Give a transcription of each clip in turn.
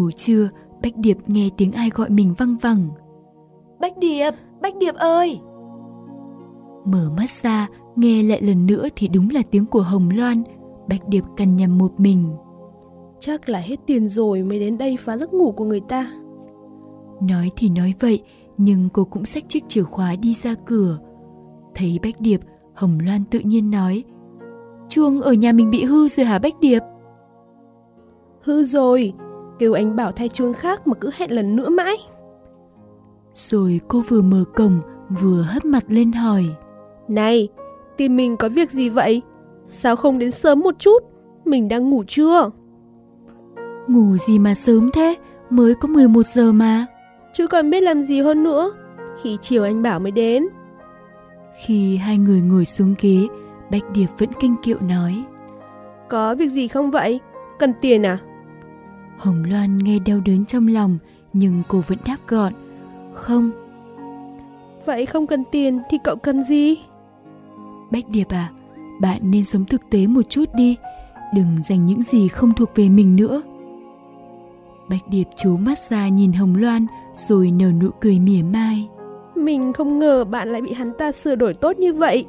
ngủ trưa, Bách Điệp nghe tiếng ai gọi mình văng vẳng. Bách Điệp, Bách Điệp ơi! Mở mắt ra, nghe lại lần nữa thì đúng là tiếng của Hồng Loan. Bách Điệp cằn nhầm một mình. Chắc là hết tiền rồi mới đến đây phá giấc ngủ của người ta. Nói thì nói vậy, nhưng cô cũng xách chiếc chìa khóa đi ra cửa. Thấy Bách Điệp, Hồng Loan tự nhiên nói Chuông ở nhà mình bị hư rồi hả Bách Điệp? Hư rồi, kêu anh bảo thay chuông khác mà cứ hẹn lần nữa mãi. Rồi cô vừa mở cổng, vừa hất mặt lên hỏi. Này, tìm mình có việc gì vậy? Sao không đến sớm một chút? Mình đang ngủ chưa? Ngủ gì mà sớm thế? Mới có 11 giờ mà. Chứ còn biết làm gì hơn nữa. Khi chiều anh bảo mới đến. Khi hai người ngồi xuống ghế, Bạch Điệp vẫn kinh kiệu nói. Có việc gì không vậy? Cần tiền à? Hồng Loan nghe đau đớn trong lòng, nhưng cô vẫn đáp gọn. Không. Vậy không cần tiền thì cậu cần gì? Bách Điệp à, bạn nên sống thực tế một chút đi. Đừng dành những gì không thuộc về mình nữa. Bách Điệp chú mắt ra nhìn Hồng Loan rồi nở nụ cười mỉa mai. Mình không ngờ bạn lại bị hắn ta sửa đổi tốt như vậy.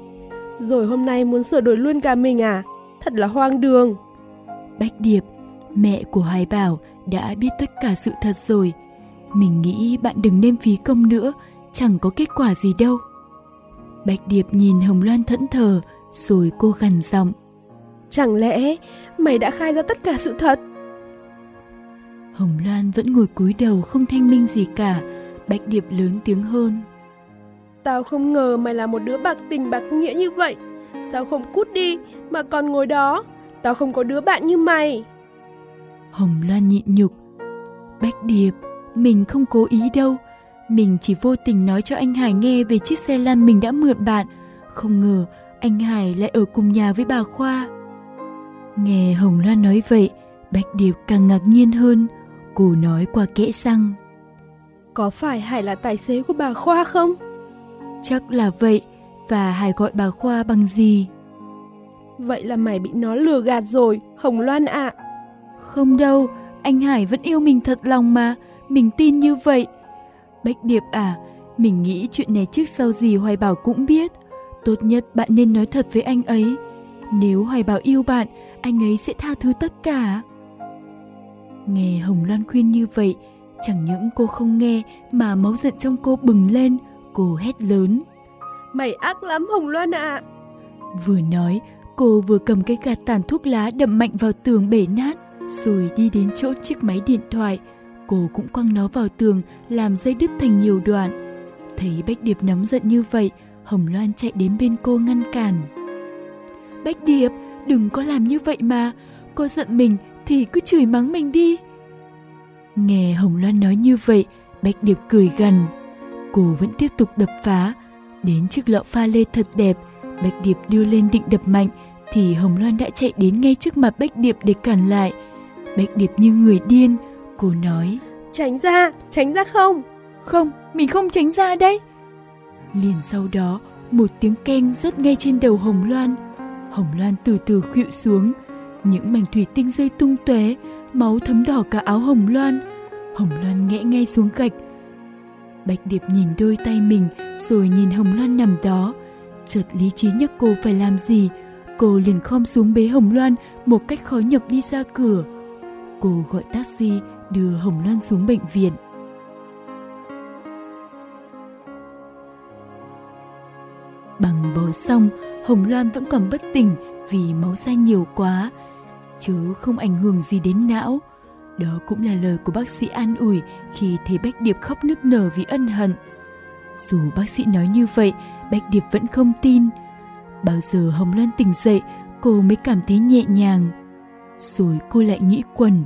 Rồi hôm nay muốn sửa đổi luôn cả mình à? Thật là hoang đường. Bách Điệp, mẹ của Hải Bảo đã biết tất cả sự thật rồi. Mình nghĩ bạn đừng nên phí công nữa, chẳng có kết quả gì đâu. Bạch Điệp nhìn Hồng Loan thẫn thờ, rồi cô gằn giọng. Chẳng lẽ mày đã khai ra tất cả sự thật? Hồng Loan vẫn ngồi cúi đầu không thanh minh gì cả, Bạch Điệp lớn tiếng hơn. Tao không ngờ mày là một đứa bạc tình bạc nghĩa như vậy. Sao không cút đi mà còn ngồi đó? Tao không có đứa bạn như mày. Hồng Loan nhịn nhục. Bách Điệp, mình không cố ý đâu. Mình chỉ vô tình nói cho anh Hải nghe về chiếc xe lăn mình đã mượn bạn. Không ngờ anh Hải lại ở cùng nhà với bà Khoa. Nghe Hồng Loan nói vậy, Bách Điệp càng ngạc nhiên hơn. Cô nói qua kẽ răng. Có phải Hải là tài xế của bà Khoa không? Chắc là vậy, và Hải gọi bà Khoa bằng gì? Vậy là mày bị nó lừa gạt rồi, Hồng Loan ạ. À. Không đâu, anh Hải vẫn yêu mình thật lòng mà, mình tin như vậy. Bách Điệp à, mình nghĩ chuyện này trước sau gì Hoài Bảo cũng biết. Tốt nhất bạn nên nói thật với anh ấy. Nếu Hoài Bảo yêu bạn, anh ấy sẽ tha thứ tất cả. Nghe Hồng Loan khuyên như vậy, chẳng những cô không nghe mà máu giận trong cô bừng lên, cô hét lớn. Mày ác lắm Hồng Loan ạ! À. Vừa nói, cô vừa cầm cái gạt tàn thuốc lá đậm mạnh vào tường bể nát, rồi đi đến chỗ chiếc máy điện thoại. Cô cũng quăng nó vào tường, làm dây đứt thành nhiều đoạn. Thấy Bách Điệp nóng giận như vậy, Hồng Loan chạy đến bên cô ngăn cản. Bách Điệp, đừng có làm như vậy mà. Cô giận mình thì cứ chửi mắng mình đi. Nghe Hồng Loan nói như vậy, Bách Điệp cười gằn. Cô vẫn tiếp tục đập phá. Đến chiếc lọ pha lê thật đẹp, Bách Điệp đưa lên định đập mạnh, thì Hồng Loan đã chạy đến ngay trước mặt Bách Điệp để cản lại. Bách Điệp như người điên, cô nói. Tránh ra, tránh ra không? Không, mình không tránh ra đấy. Liền sau đó, một tiếng keng rớt ngay trên đầu Hồng Loan. Hồng Loan từ từ khuỵu xuống, những mảnh thủy tinh rơi tung tóe, máu thấm đỏ cả áo Hồng Loan. Hồng Loan ngã ngay xuống gạch. Bạch Điệp nhìn đôi tay mình rồi nhìn Hồng Loan nằm đó. Chợt lý trí nhắc cô phải làm gì, cô liền khom xuống bế Hồng Loan một cách khó nhọc đi ra cửa. Cô gọi taxi đưa Hồng Loan xuống bệnh viện. Bằng bó xong, Hồng Loan vẫn còn bất tỉnh vì máu ra nhiều quá, chứ không ảnh hưởng gì đến não. Đó cũng là lời của bác sĩ an ủi khi thấy Bách Điệp khóc nức nở vì ân hận. Dù bác sĩ nói như vậy, Bách Điệp vẫn không tin. Bao giờ Hồng Loan tỉnh dậy, cô mới cảm thấy nhẹ nhàng. Rồi cô lại nghĩ quẩn.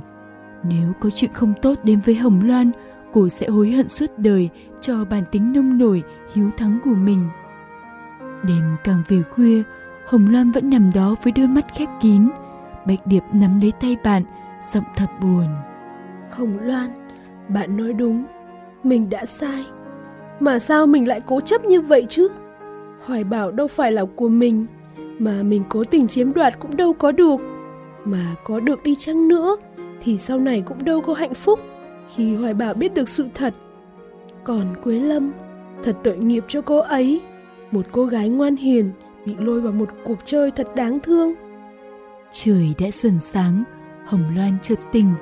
Nếu có chuyện không tốt đến với Hồng Loan, cô sẽ hối hận suốt đời cho bản tính nông nổi, hiếu thắng của mình. Đêm càng về khuya, Hồng Loan vẫn nằm đó với đôi mắt khép kín. Bạch Điệp nắm lấy tay bạn, giọng thật buồn. Hồng Loan, bạn nói đúng, mình đã sai. Mà sao mình lại cố chấp như vậy chứ? Hoài bảo đâu phải là của mình, mà mình cố tình chiếm đoạt cũng đâu có được. Mà có được đi chăng nữa, thì sau này cũng đâu có hạnh phúc khi Hoài Bảo biết được sự thật. Còn Quế Lâm, thật tội nghiệp cho cô ấy. Một cô gái ngoan hiền bị lôi vào một cuộc chơi thật đáng thương. Trời đã dần sáng, Hồng Loan chợt tình,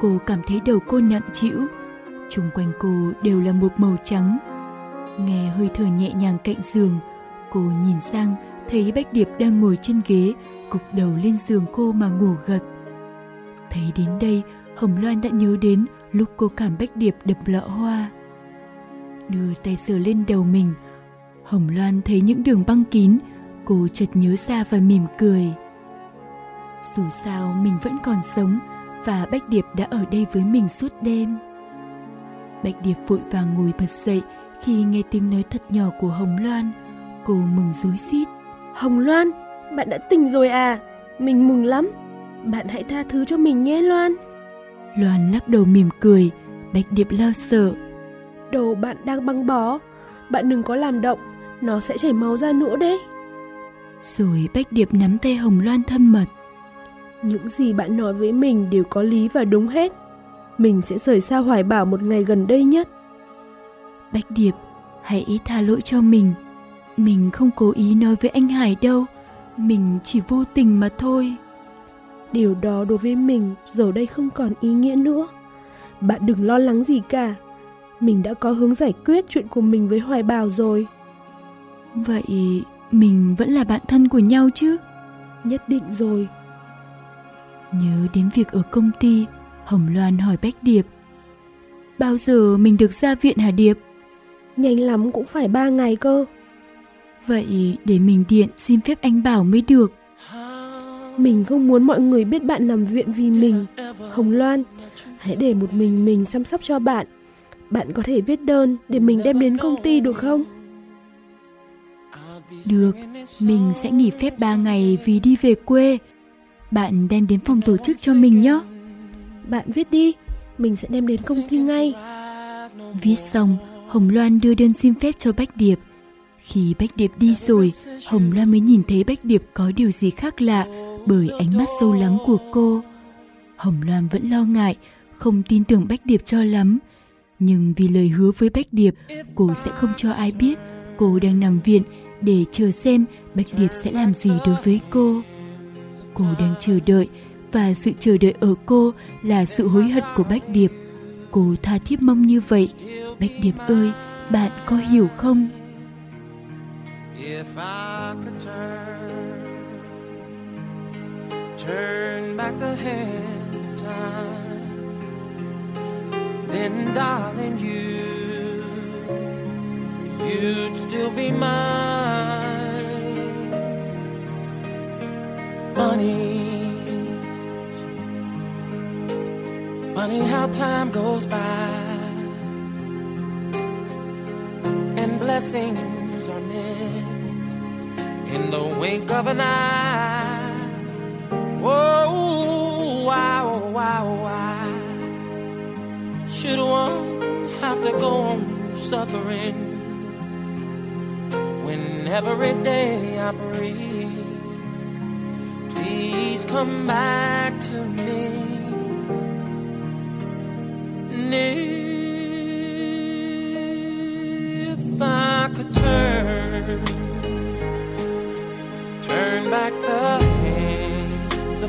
cô cảm thấy đầu cô nặng trĩu. chung quanh cô đều là một màu trắng. Nghe hơi thở nhẹ nhàng cạnh giường, cô nhìn sang thấy Bách Điệp đang ngồi trên ghế, cục đầu lên giường cô mà ngủ gật. Thấy đến đây, Hồng Loan đã nhớ đến lúc cô cảm Bách Điệp đập lọ hoa. Đưa tay sờ lên đầu mình, Hồng Loan thấy những đường băng kín, cô chợt nhớ ra và mỉm cười. Dù sao mình vẫn còn sống và Bách Điệp đã ở đây với mình suốt đêm. Bạch Điệp vội vàng ngồi bật dậy khi nghe tiếng nói thật nhỏ của Hồng Loan. Cô mừng rối rít. Hồng Loan, bạn đã tỉnh rồi à? Mình mừng lắm. Bạn hãy tha thứ cho mình nhé Loan. Loan lắc đầu mỉm cười, Bạch Điệp lo sợ. Đầu bạn đang băng bó, bạn đừng có làm động, nó sẽ chảy máu ra nữa đấy. Rồi Bách Điệp nắm tay Hồng Loan thân mật. Những gì bạn nói với mình đều có lý và đúng hết. Mình sẽ rời xa Hoài Bảo một ngày gần đây nhất. Bách Điệp, hãy tha lỗi cho mình. Mình không cố ý nói với anh Hải đâu. Mình chỉ vô tình mà thôi. Điều đó đối với mình giờ đây không còn ý nghĩa nữa. Bạn đừng lo lắng gì cả. Mình đã có hướng giải quyết chuyện của mình với Hoài Bảo rồi. Vậy mình vẫn là bạn thân của nhau chứ? Nhất định rồi. Nhớ đến việc ở công ty, Hồng Loan hỏi Bách Điệp. Bao giờ mình được ra viện hả Điệp? Nhanh lắm cũng phải ba ngày cơ. Vậy để mình điện xin phép anh Bảo mới được. Mình không muốn mọi người biết bạn nằm viện vì mình. Hồng Loan, hãy để một mình mình chăm sóc cho bạn. Bạn có thể viết đơn để mình đem đến công ty được không? Được, mình sẽ nghỉ phép 3 ngày vì đi về quê. Bạn đem đến phòng tổ chức cho mình nhé. Bạn viết đi, mình sẽ đem đến công ty ngay. Viết xong, Hồng Loan đưa đơn xin phép cho Bách Điệp. Khi Bách Điệp đi rồi, Hồng Loan mới nhìn thấy Bách Điệp có điều gì khác lạ bởi ánh mắt sâu lắng của cô. Hồng Loan vẫn lo ngại, không tin tưởng Bách Điệp cho lắm. Nhưng vì lời hứa với Bách Điệp, cô sẽ không cho ai biết cô đang nằm viện để chờ xem Bách Điệp sẽ làm gì đối với cô. Cô đang chờ đợi và sự chờ đợi ở cô là sự hối hận của Bách Điệp. Cô tha thiết mong như vậy. Bách Điệp ơi, bạn có hiểu không? If I could turn, turn back the hands of time, then darling you, you'd still be mine. Funny Funny how time goes by and blessings in the wink of an eye. Whoa, wow, wow, why should one have to go on suffering when every day I breathe? Please come back to me. if I could turn,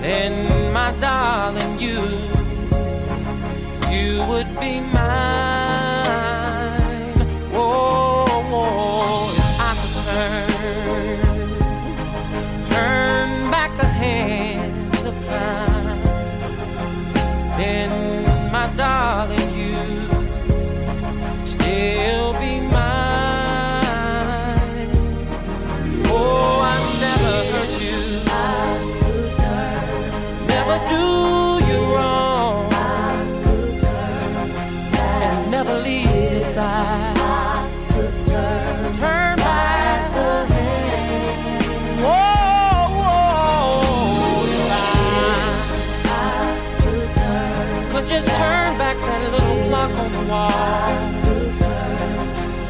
then my darling, you, you would be mine.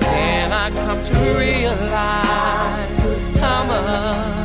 And I come to realize how much